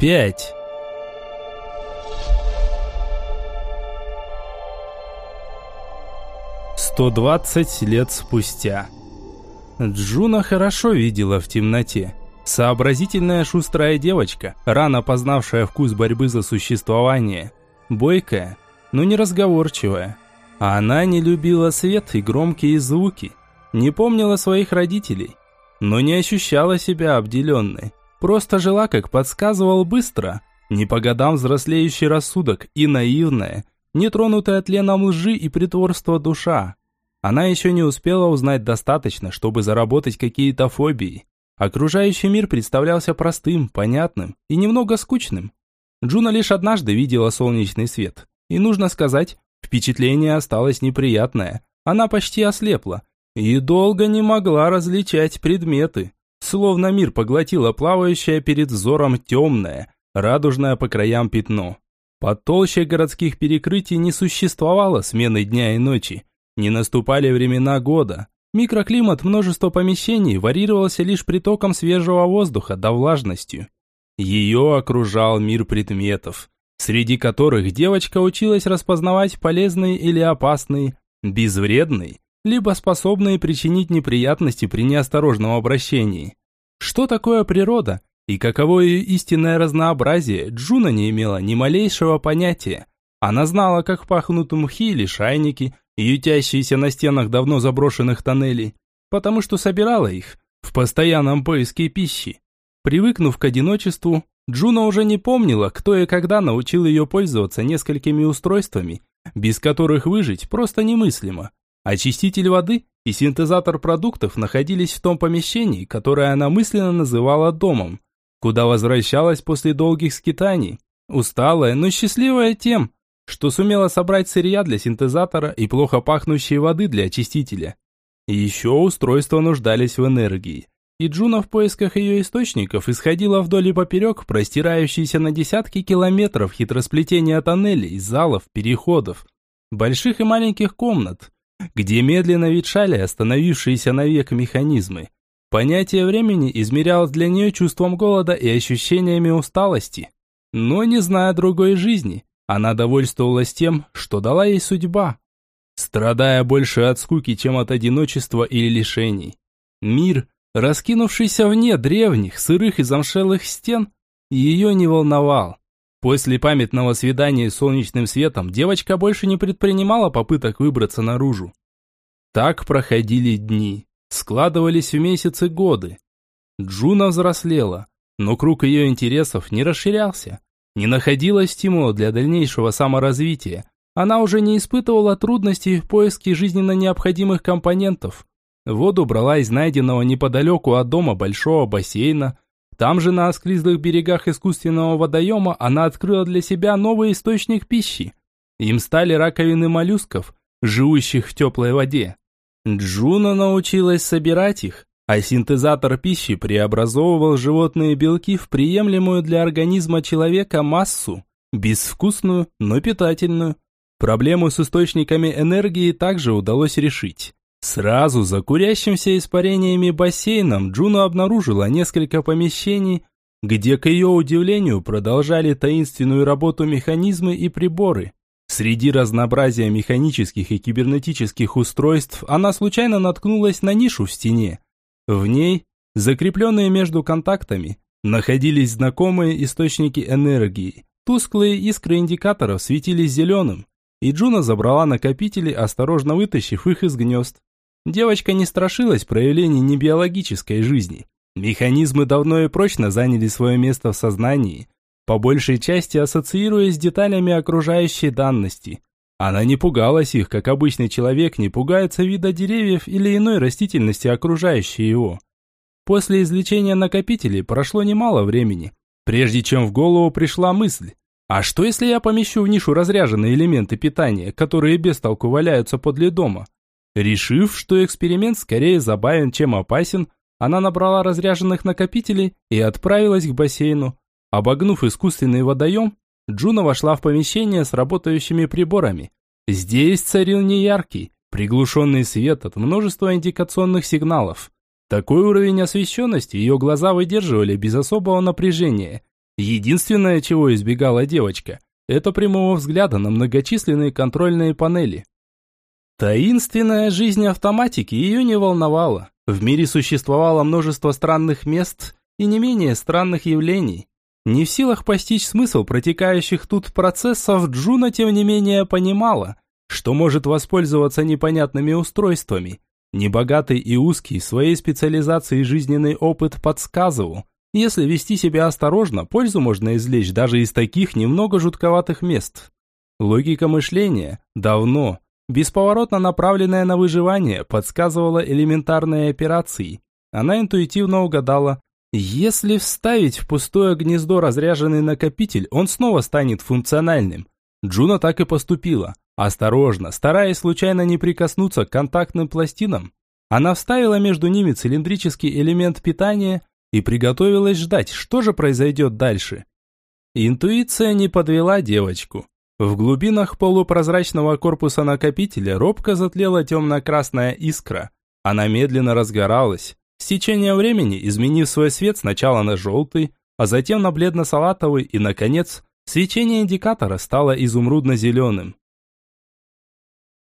Пять. Сто двадцать лет спустя. Джуна хорошо видела в темноте. Сообразительная шустрая девочка, рано познавшая вкус борьбы за существование. Бойкая, но не разговорчивая. А она не любила свет и громкие звуки. Не помнила своих родителей, но не ощущала себя обделенной. Просто жила, как подсказывал быстро, не по годам взрослеющий рассудок и наивная, нетронутая тленом лжи и притворства душа. Она еще не успела узнать достаточно, чтобы заработать какие-то фобии. Окружающий мир представлялся простым, понятным и немного скучным. Джуна лишь однажды видела солнечный свет. И нужно сказать, впечатление осталось неприятное. Она почти ослепла и долго не могла различать предметы. Словно мир поглотило плавающее перед взором темное, радужное по краям пятно. Под толще городских перекрытий не существовало смены дня и ночи. Не наступали времена года. Микроклимат множества помещений варьировался лишь притоком свежего воздуха да влажностью. Ее окружал мир предметов, среди которых девочка училась распознавать полезные или опасные, безвредные либо способные причинить неприятности при неосторожном обращении. Что такое природа и каково ее истинное разнообразие, Джуна не имела ни малейшего понятия. Она знала, как пахнут мхи и лишайники, ютящиеся на стенах давно заброшенных тоннелей, потому что собирала их в постоянном поиске пищи. Привыкнув к одиночеству, Джуна уже не помнила, кто и когда научил ее пользоваться несколькими устройствами, без которых выжить просто немыслимо. Очиститель воды и синтезатор продуктов находились в том помещении, которое она мысленно называла домом, куда возвращалась после долгих скитаний, усталая, но счастливая тем, что сумела собрать сырья для синтезатора и плохо пахнущей воды для очистителя. еще устройства нуждались в энергии, и Джуна в поисках ее источников исходила вдоль и поперек простирающиеся на десятки километров хитросплетения тоннелей, залов, переходов, больших и маленьких комнат, где медленно ветшали остановившиеся навек механизмы. Понятие времени измерялось для нее чувством голода и ощущениями усталости. Но не зная другой жизни, она довольствовалась тем, что дала ей судьба, страдая больше от скуки, чем от одиночества или лишений. Мир, раскинувшийся вне древних, сырых и замшелых стен, ее не волновал. После памятного свидания с солнечным светом девочка больше не предпринимала попыток выбраться наружу. Так проходили дни, складывались в месяцы годы. Джуна взрослела, но круг ее интересов не расширялся. Не находила стимула для дальнейшего саморазвития. Она уже не испытывала трудностей в поиске жизненно необходимых компонентов. Воду брала из найденного неподалеку от дома большого бассейна, там же на осклизлых берегах искусственного водоема она открыла для себя новый источник пищи. Им стали раковины моллюсков, живущих в теплой воде. Джуна научилась собирать их, а синтезатор пищи преобразовывал животные белки в приемлемую для организма человека массу, безвкусную, но питательную. Проблему с источниками энергии также удалось решить. Сразу за курящимся испарениями бассейном Джуна обнаружила несколько помещений, где, к ее удивлению, продолжали таинственную работу механизмы и приборы. Среди разнообразия механических и кибернетических устройств она случайно наткнулась на нишу в стене. В ней, закрепленные между контактами, находились знакомые источники энергии. Тусклые искры индикаторов светились зеленым, и Джуна забрала накопители, осторожно вытащив их из гнезд. Девочка не страшилась проявлений небиологической жизни. Механизмы давно и прочно заняли свое место в сознании, по большей части ассоциируясь с деталями окружающей данности. Она не пугалась их, как обычный человек не пугается вида деревьев или иной растительности, окружающей его. После извлечения накопителей прошло немало времени, прежде чем в голову пришла мысль. А что если я помещу в нишу разряженные элементы питания, которые без толку валяются подле дома? Решив, что эксперимент скорее забавен, чем опасен, она набрала разряженных накопителей и отправилась к бассейну. Обогнув искусственный водоем, Джуна вошла в помещение с работающими приборами. Здесь царил неяркий, приглушенный свет от множества индикационных сигналов. Такой уровень освещенности ее глаза выдерживали без особого напряжения, Единственное, чего избегала девочка, это прямого взгляда на многочисленные контрольные панели. Таинственная жизнь автоматики ее не волновала. В мире существовало множество странных мест и не менее странных явлений. Не в силах постичь смысл протекающих тут процессов, Джуна тем не менее понимала, что может воспользоваться непонятными устройствами. Небогатый и узкий своей специализацией жизненный опыт подсказывал, если вести себя осторожно, пользу можно извлечь даже из таких немного жутковатых мест. Логика мышления давно, бесповоротно направленная на выживание, подсказывала элементарные операции. Она интуитивно угадала, если вставить в пустое гнездо разряженный накопитель, он снова станет функциональным. Джуна так и поступила. Осторожно, стараясь случайно не прикоснуться к контактным пластинам, она вставила между ними цилиндрический элемент питания и приготовилась ждать, что же произойдет дальше. Интуиция не подвела девочку. В глубинах полупрозрачного корпуса накопителя робко затлела темно-красная искра. Она медленно разгоралась, с течением времени изменив свой цвет сначала на желтый, а затем на бледно-салатовый и, наконец, свечение индикатора стало изумрудно-зеленым.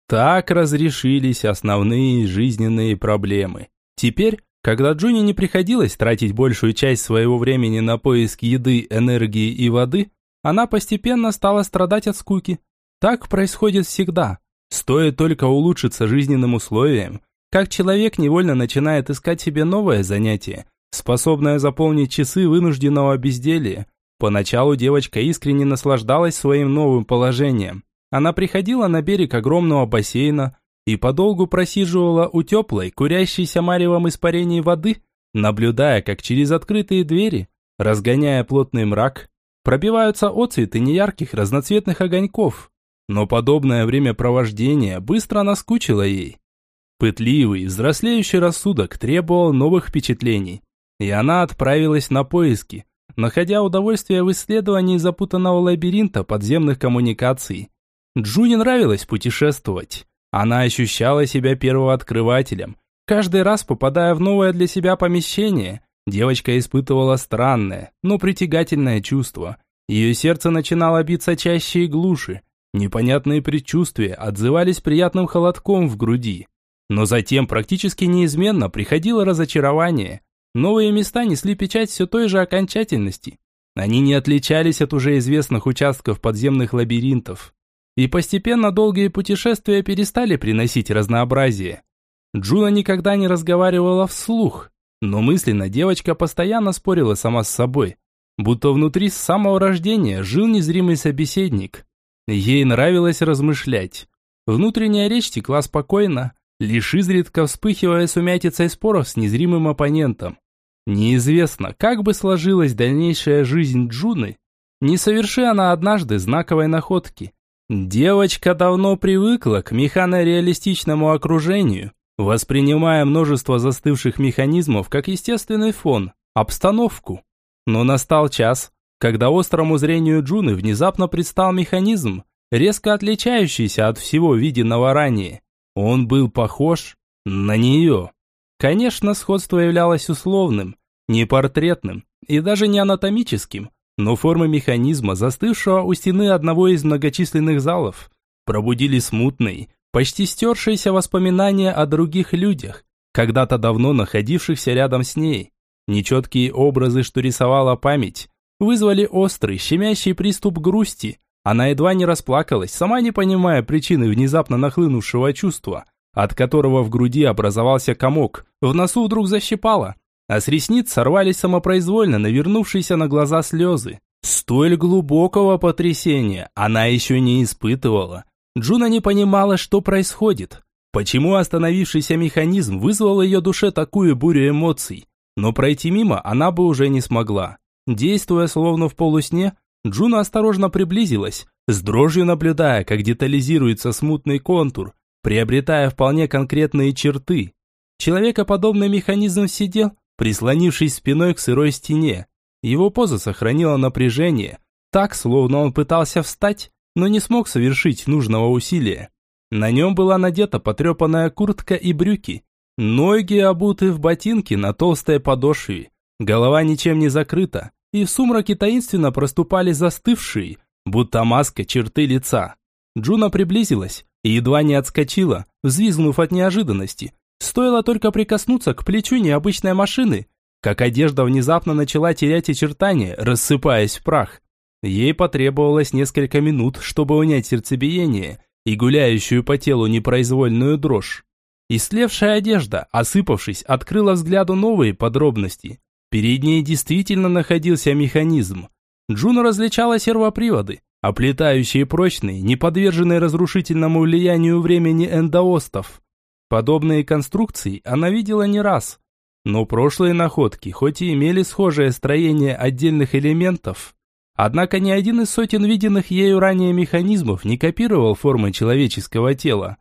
Так разрешились основные жизненные проблемы. Теперь, когда Джуни не приходилось тратить большую часть своего времени на поиск еды, энергии и воды, она постепенно стала страдать от скуки. Так происходит всегда. Стоит только улучшиться жизненным условиям, как человек невольно начинает искать себе новое занятие, способное заполнить часы вынужденного безделия. Поначалу девочка искренне наслаждалась своим новым положением. Она приходила на берег огромного бассейна и подолгу просиживала у теплой, курящейся маревом испарений воды, наблюдая, как через открытые двери, разгоняя плотный мрак, пробиваются отцветы неярких разноцветных огоньков. Но подобное времяпровождение быстро наскучило ей. Пытливый, взрослеющий рассудок требовал новых впечатлений, и она отправилась на поиски, находя удовольствие в исследовании запутанного лабиринта подземных коммуникаций. Джуни нравилось путешествовать. Она ощущала себя первооткрывателем. Каждый раз, попадая в новое для себя помещение, девочка испытывала странное, но притягательное чувство. Ее сердце начинало биться чаще и глуше. Непонятные предчувствия отзывались приятным холодком в груди. Но затем практически неизменно приходило разочарование. Новые места несли печать все той же окончательности. Они не отличались от уже известных участков подземных лабиринтов. И постепенно долгие путешествия перестали приносить разнообразие. Джуна никогда не разговаривала вслух, но мысленно девочка постоянно спорила сама с собой, будто внутри с самого рождения жил незримый собеседник. Ей нравилось размышлять. Внутренняя речь текла спокойно, лишь изредка вспыхивая сумятицей споров с незримым оппонентом. Неизвестно, как бы сложилась дальнейшая жизнь Джуны, не соверши она однажды знаковой находки. Девочка давно привыкла к механореалистичному окружению, воспринимая множество застывших механизмов как естественный фон, обстановку. Но настал час, когда острому зрению Джуны внезапно предстал механизм, резко отличающийся от всего виденного ранее. Он был похож на нее. Конечно, сходство являлось условным, не портретным и даже не анатомическим, но формы механизма, застывшего у стены одного из многочисленных залов, пробудили смутные, почти стершиеся воспоминания о других людях, когда-то давно находившихся рядом с ней. Нечеткие образы, что рисовала память, вызвали острый, щемящий приступ грусти, она едва не расплакалась, сама не понимая причины внезапно нахлынувшего чувства, от которого в груди образовался комок, в носу вдруг защипало, а с ресниц сорвались самопроизвольно навернувшиеся на глаза слезы. Столь глубокого потрясения она еще не испытывала. Джуна не понимала, что происходит. Почему остановившийся механизм вызвал в ее душе такую бурю эмоций? Но пройти мимо она бы уже не смогла. Действуя словно в полусне, Джуна осторожно приблизилась, с дрожью наблюдая, как детализируется смутный контур, приобретая вполне конкретные черты. Человекоподобный механизм сидел, прислонившись спиной к сырой стене. Его поза сохранила напряжение, так, словно он пытался встать, но не смог совершить нужного усилия. На нем была надета потрепанная куртка и брюки, ноги обуты в ботинки на толстой подошве, голова ничем не закрыта, и в сумраке таинственно проступали застывшие, будто маска черты лица. Джуна приблизилась и едва не отскочила, взвизгнув от неожиданности. Стоило только прикоснуться к плечу необычной машины, как одежда внезапно начала терять очертания, рассыпаясь в прах. Ей потребовалось несколько минут, чтобы унять сердцебиение и гуляющую по телу непроизвольную дрожь. Истлевшая одежда, осыпавшись, открыла взгляду новые подробности. Перед ней действительно находился механизм. Джуна различала сервоприводы, оплетающие прочные, не подверженные разрушительному влиянию времени эндоостов. Подобные конструкции она видела не раз, но прошлые находки, хоть и имели схожее строение отдельных элементов, однако ни один из сотен виденных ею ранее механизмов не копировал формы человеческого тела.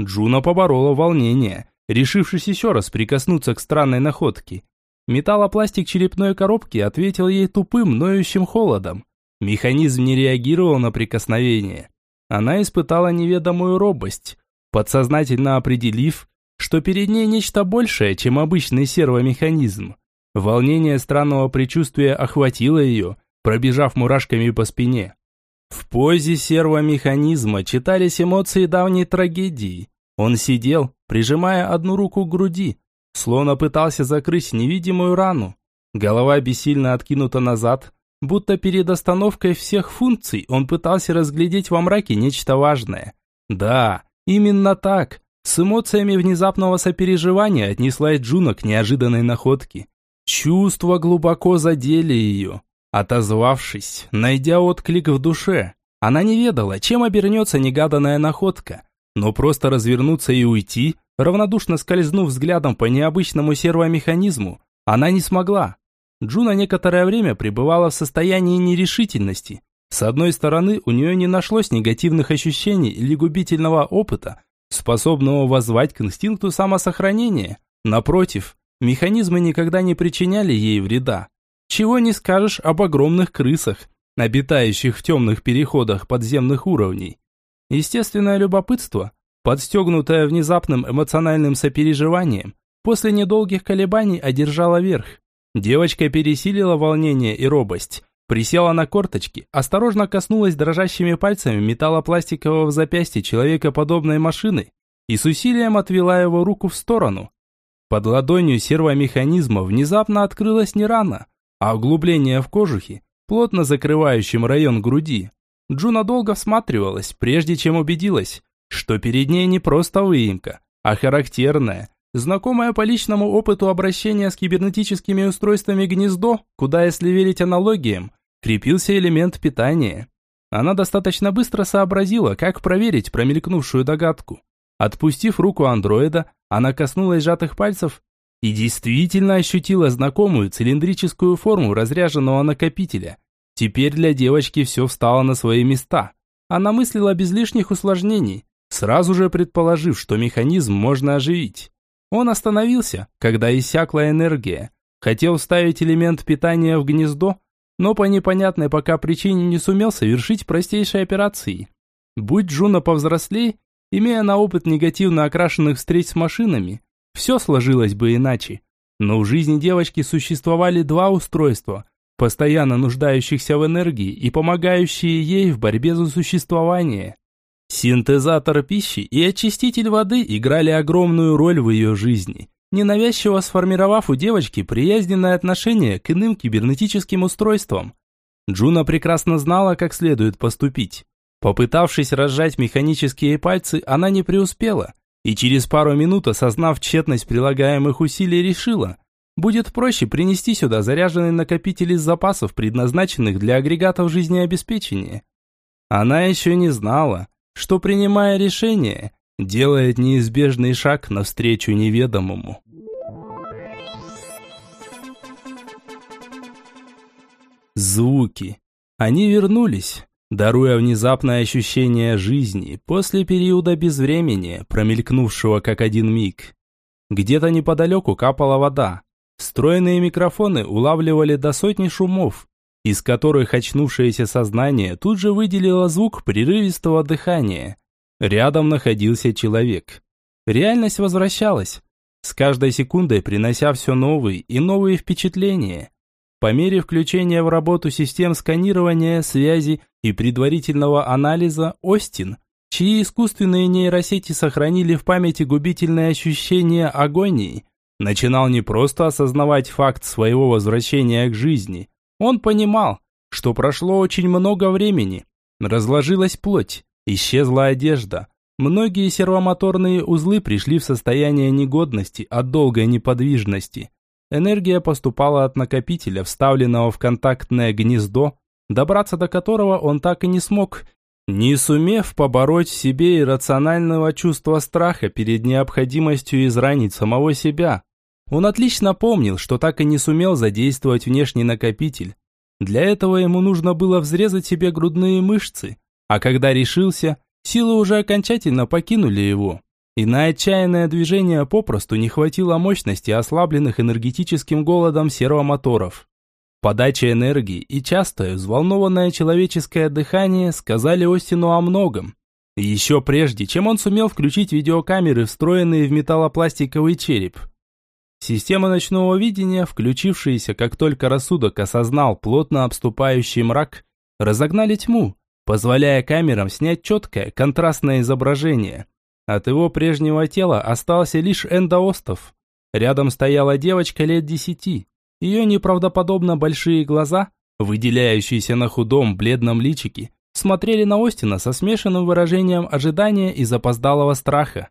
Джуна поборола волнение, решившись еще раз прикоснуться к странной находке. Металлопластик черепной коробки ответил ей тупым, ноющим холодом. Механизм не реагировал на прикосновение. Она испытала неведомую робость, подсознательно определив, что перед ней нечто большее, чем обычный сервомеханизм. Волнение странного предчувствия охватило ее, пробежав мурашками по спине. В позе сервомеханизма читались эмоции давней трагедии. Он сидел, прижимая одну руку к груди, словно пытался закрыть невидимую рану. Голова бессильно откинута назад, будто перед остановкой всех функций он пытался разглядеть во мраке нечто важное. Да, именно так. С эмоциями внезапного сопереживания отнеслась Джуна к неожиданной находке. Чувства глубоко задели ее. Отозвавшись, найдя отклик в душе, она не ведала, чем обернется негаданная находка, но просто развернуться и уйти, равнодушно скользнув взглядом по необычному сервомеханизму, она не смогла. Джуна некоторое время пребывала в состоянии нерешительности. С одной стороны, у нее не нашлось негативных ощущений или губительного опыта, способного воззвать к инстинкту самосохранения. Напротив, механизмы никогда не причиняли ей вреда. Чего не скажешь об огромных крысах, обитающих в темных переходах подземных уровней. Естественное любопытство, подстегнутое внезапным эмоциональным сопереживанием, после недолгих колебаний одержало верх. Девочка пересилила волнение и робость, присела на корточки, осторожно коснулась дрожащими пальцами металлопластикового запястья человекоподобной машины и с усилием отвела его руку в сторону. Под ладонью сервомеханизма внезапно открылась не рана, а углубление в кожухе, плотно закрывающем район груди. Джуна долго всматривалась, прежде чем убедилась, что перед ней не просто выемка, а характерная, знакомое по личному опыту обращения с кибернетическими устройствами гнездо, куда, если верить аналогиям, крепился элемент питания. Она достаточно быстро сообразила, как проверить промелькнувшую догадку. Отпустив руку андроида, она коснулась сжатых пальцев и действительно ощутила знакомую цилиндрическую форму разряженного накопителя. Теперь для девочки все встало на свои места. Она мыслила без лишних усложнений, сразу же предположив, что механизм можно оживить. Он остановился, когда иссякла энергия. Хотел вставить элемент питания в гнездо, но по непонятной пока причине не сумел совершить простейшие операции. Будь Джуна повзрослей, имея на опыт негативно окрашенных встреч с машинами, все сложилось бы иначе. Но в жизни девочки существовали два устройства, постоянно нуждающихся в энергии и помогающие ей в борьбе за существование. Синтезатор пищи и очиститель воды играли огромную роль в ее жизни, ненавязчиво сформировав у девочки приязненное отношение к иным кибернетическим устройствам. Джуна прекрасно знала, как следует поступить. Попытавшись разжать механические пальцы, она не преуспела, и через пару минут, осознав тщетность прилагаемых усилий, решила, будет проще принести сюда заряженный накопитель из запасов, предназначенных для агрегатов жизнеобеспечения. Она еще не знала, что, принимая решение, делает неизбежный шаг навстречу неведомому. Звуки. Они вернулись, даруя внезапное ощущение жизни после периода безвремени, промелькнувшего как один миг. Где-то неподалеку капала вода. Стройные микрофоны улавливали до сотни шумов, из которых очнувшееся сознание тут же выделило звук прерывистого дыхания. Рядом находился человек. Реальность возвращалась, с каждой секундой принося все новые и новые впечатления. По мере включения в работу систем сканирования, связи и предварительного анализа, Остин, чьи искусственные нейросети сохранили в памяти губительные ощущения агонии, начинал не просто осознавать факт своего возвращения к жизни. Он понимал, что прошло очень много времени. Разложилась плоть, исчезла одежда. Многие сервомоторные узлы пришли в состояние негодности от долгой неподвижности. Энергия поступала от накопителя, вставленного в контактное гнездо, добраться до которого он так и не смог, не сумев побороть в себе иррационального чувства страха перед необходимостью изранить самого себя. Он отлично помнил, что так и не сумел задействовать внешний накопитель. Для этого ему нужно было взрезать себе грудные мышцы, а когда решился, силы уже окончательно покинули его и на отчаянное движение попросту не хватило мощности ослабленных энергетическим голодом сервомоторов. Подача энергии и частое взволнованное человеческое дыхание сказали Остину о многом. Еще прежде, чем он сумел включить видеокамеры, встроенные в металлопластиковый череп. Система ночного видения, включившаяся, как только рассудок осознал плотно обступающий мрак, разогнали тьму, позволяя камерам снять четкое, контрастное изображение – от его прежнего тела остался лишь эндоостов. Рядом стояла девочка лет десяти. Ее неправдоподобно большие глаза, выделяющиеся на худом бледном личике, смотрели на Остина со смешанным выражением ожидания и запоздалого страха.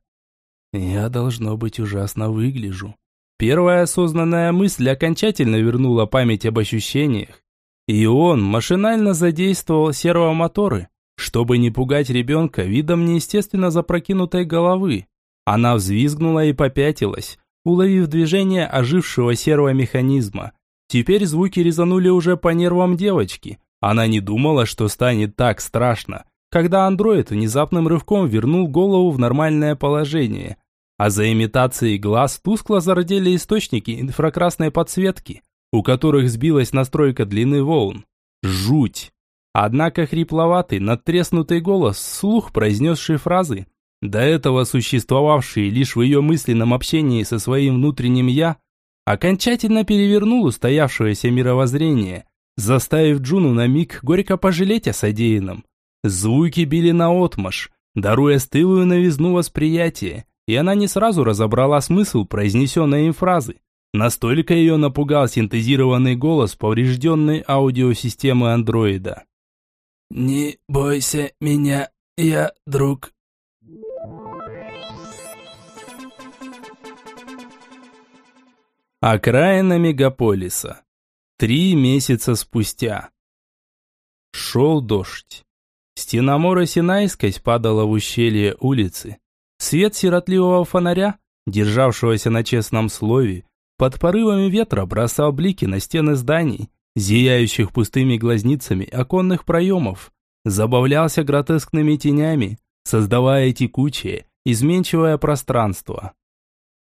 «Я, должно быть, ужасно выгляжу». Первая осознанная мысль окончательно вернула память об ощущениях. И он машинально задействовал сервомоторы, чтобы не пугать ребенка видом неестественно запрокинутой головы. Она взвизгнула и попятилась, уловив движение ожившего серого механизма. Теперь звуки резанули уже по нервам девочки. Она не думала, что станет так страшно, когда андроид внезапным рывком вернул голову в нормальное положение. А за имитацией глаз тускло зародели источники инфракрасной подсветки, у которых сбилась настройка длины волн. Жуть! Однако хрипловатый, надтреснутый голос, слух произнесший фразы, до этого существовавшие лишь в ее мысленном общении со своим внутренним «я», окончательно перевернул устоявшееся мировоззрение, заставив Джуну на миг горько пожалеть о содеянном. Звуки били наотмашь, даруя стылую новизну восприятия, и она не сразу разобрала смысл произнесенной им фразы. Настолько ее напугал синтезированный голос поврежденной аудиосистемы андроида. «Не бойся меня, я друг». Окраина мегаполиса. Три месяца спустя. Шел дождь. Стена мора Синайской падала в ущелье улицы. Свет сиротливого фонаря, державшегося на честном слове, под порывами ветра бросал блики на стены зданий, зияющих пустыми глазницами оконных проемов, забавлялся гротескными тенями, создавая текучее, изменчивое пространство.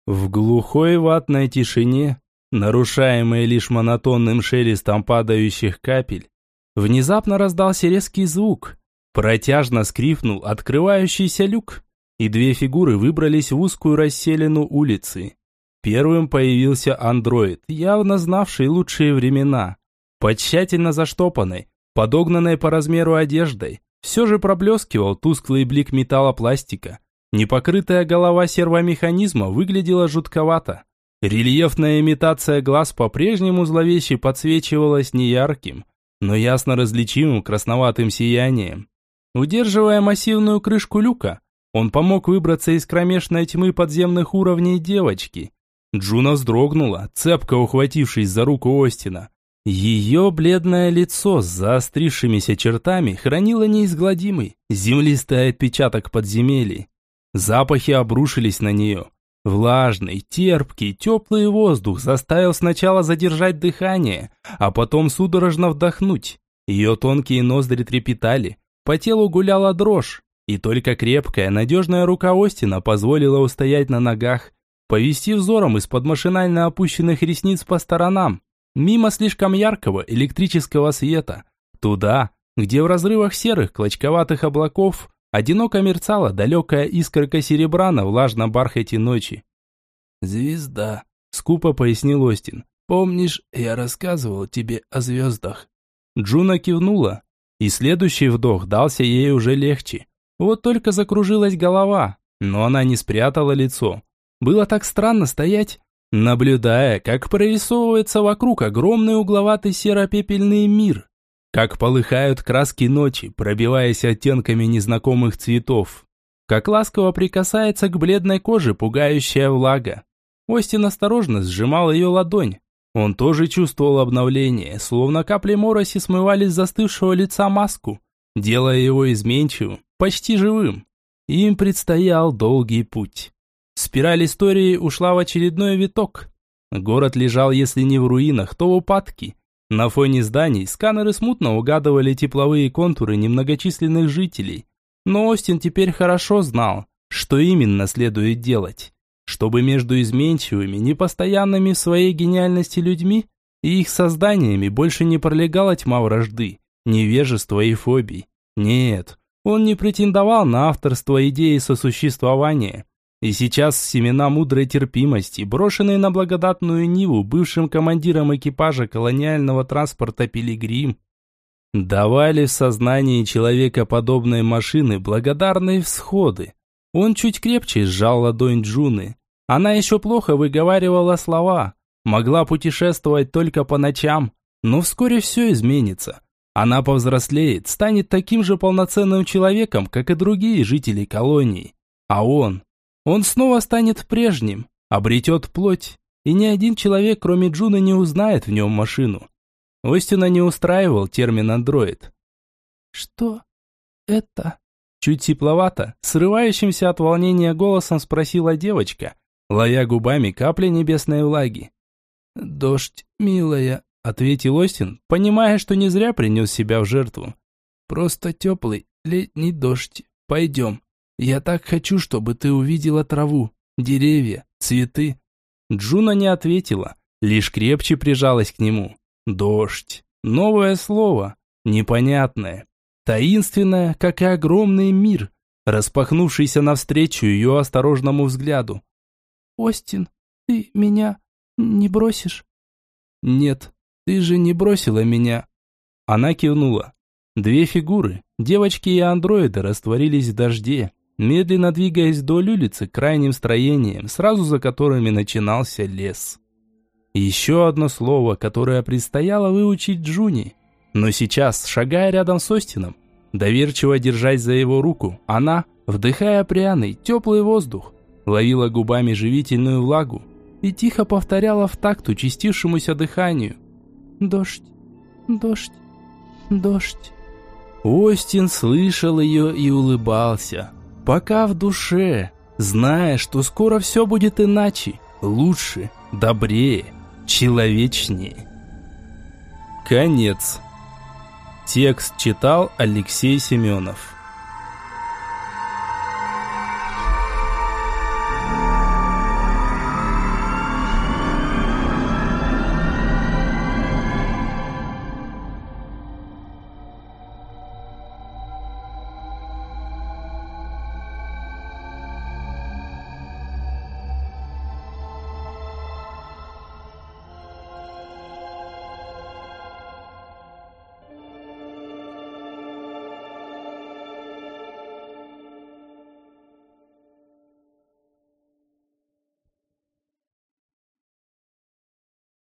В глухой ватной тишине, нарушаемой лишь монотонным шелестом падающих капель, внезапно раздался резкий звук, протяжно скрипнул открывающийся люк, и две фигуры выбрались в узкую расселину улицы. Первым появился андроид, явно знавший лучшие времена под тщательно заштопанной, подогнанной по размеру одеждой, все же проблескивал тусклый блик металлопластика. Непокрытая голова сервомеханизма выглядела жутковато. Рельефная имитация глаз по-прежнему зловеще подсвечивалась неярким, но ясно различимым красноватым сиянием. Удерживая массивную крышку люка, он помог выбраться из кромешной тьмы подземных уровней девочки. Джуна вздрогнула, цепко ухватившись за руку Остина. Ее бледное лицо с заострившимися чертами хранило неизгладимый, землистый отпечаток подземелий. Запахи обрушились на нее. Влажный, терпкий, теплый воздух заставил сначала задержать дыхание, а потом судорожно вдохнуть. Ее тонкие ноздри трепетали, по телу гуляла дрожь, и только крепкая, надежная рука Остина позволила устоять на ногах, повести взором из-под машинально опущенных ресниц по сторонам, Мимо слишком яркого электрического света. Туда, где в разрывах серых клочковатых облаков одиноко мерцала далекая искорка серебра на влажном бархате ночи. «Звезда», — скупо пояснил Остин. помнишь, я рассказывал тебе о звездах?» Джуна кивнула, и следующий вдох дался ей уже легче. Вот только закружилась голова, но она не спрятала лицо. Было так странно стоять, наблюдая, как прорисовывается вокруг огромный угловатый серо-пепельный мир, как полыхают краски ночи, пробиваясь оттенками незнакомых цветов, как ласково прикасается к бледной коже пугающая влага. Остин осторожно сжимал ее ладонь. Он тоже чувствовал обновление, словно капли мороси смывали с застывшего лица маску, делая его изменчивым, почти живым. Им предстоял долгий путь. Спираль истории ушла в очередной виток. Город лежал, если не в руинах, то в упадке. На фоне зданий сканеры смутно угадывали тепловые контуры немногочисленных жителей. Но Остин теперь хорошо знал, что именно следует делать. Чтобы между изменчивыми, непостоянными в своей гениальности людьми и их созданиями больше не пролегала тьма вражды, невежества и фобий. Нет, он не претендовал на авторство идеи сосуществования. И сейчас семена мудрой терпимости, брошенные на благодатную Ниву бывшим командиром экипажа колониального транспорта «Пилигрим», давали в сознании человека подобной машины благодарные всходы. Он чуть крепче сжал ладонь Джуны. Она еще плохо выговаривала слова, могла путешествовать только по ночам, но вскоре все изменится. Она повзрослеет, станет таким же полноценным человеком, как и другие жители колонии. А он, он снова станет прежним, обретет плоть, и ни один человек, кроме Джуны, не узнает в нем машину. Остина не устраивал термин «андроид». «Что это?» Чуть тепловато, срывающимся от волнения голосом спросила девочка, ловя губами капли небесной влаги. «Дождь, милая», — ответил Остин, понимая, что не зря принес себя в жертву. «Просто теплый летний дождь. Пойдем». Я так хочу, чтобы ты увидела траву, деревья, цветы». Джуна не ответила, лишь крепче прижалась к нему. Дождь. Новое слово. Непонятное. Таинственное, как и огромный мир, распахнувшийся навстречу ее осторожному взгляду. «Остин, ты меня не бросишь?» «Нет, ты же не бросила меня». Она кивнула. Две фигуры, девочки и андроиды, растворились в дожде, медленно двигаясь вдоль улицы крайним строением, сразу за которыми начинался лес. Еще одно слово, которое предстояло выучить Джуни. Но сейчас, шагая рядом с Остином, доверчиво держась за его руку, она, вдыхая пряный, теплый воздух, ловила губами живительную влагу и тихо повторяла в такт участившемуся дыханию. «Дождь, дождь, дождь». Остин слышал ее и улыбался, Пока в душе, зная, что скоро все будет иначе, лучше, добрее, человечнее. Конец. Текст читал Алексей Семенов.